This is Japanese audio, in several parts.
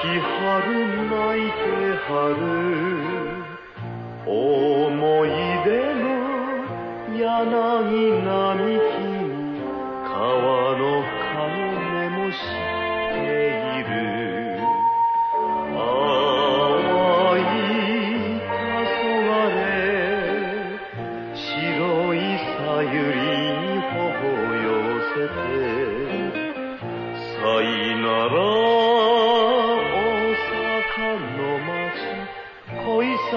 春泣いて春。思い出の柳並木川の顔も知っている。淡い黄昏白いさゆりに頬を寄せて。さいならの街恋さ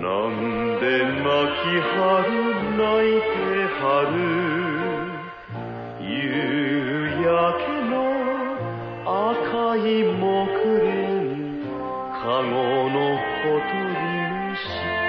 なんで泣きはる泣いてはる？夕焼けの赤い木蓮籠の小鳥虫